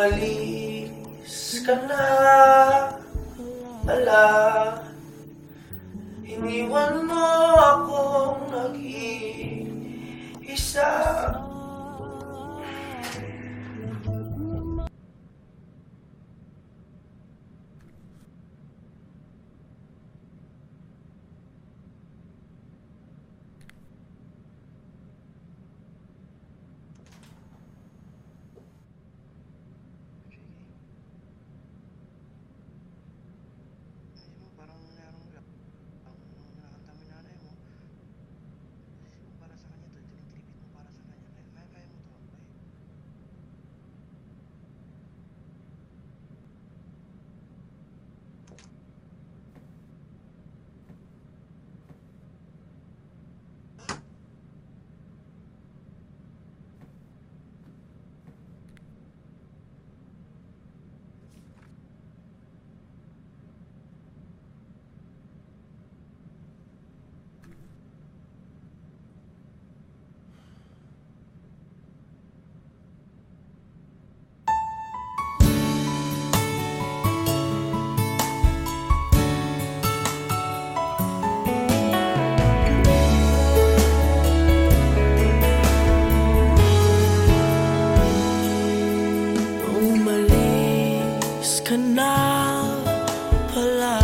Umalis ka na. Ala Iniwan mo Love.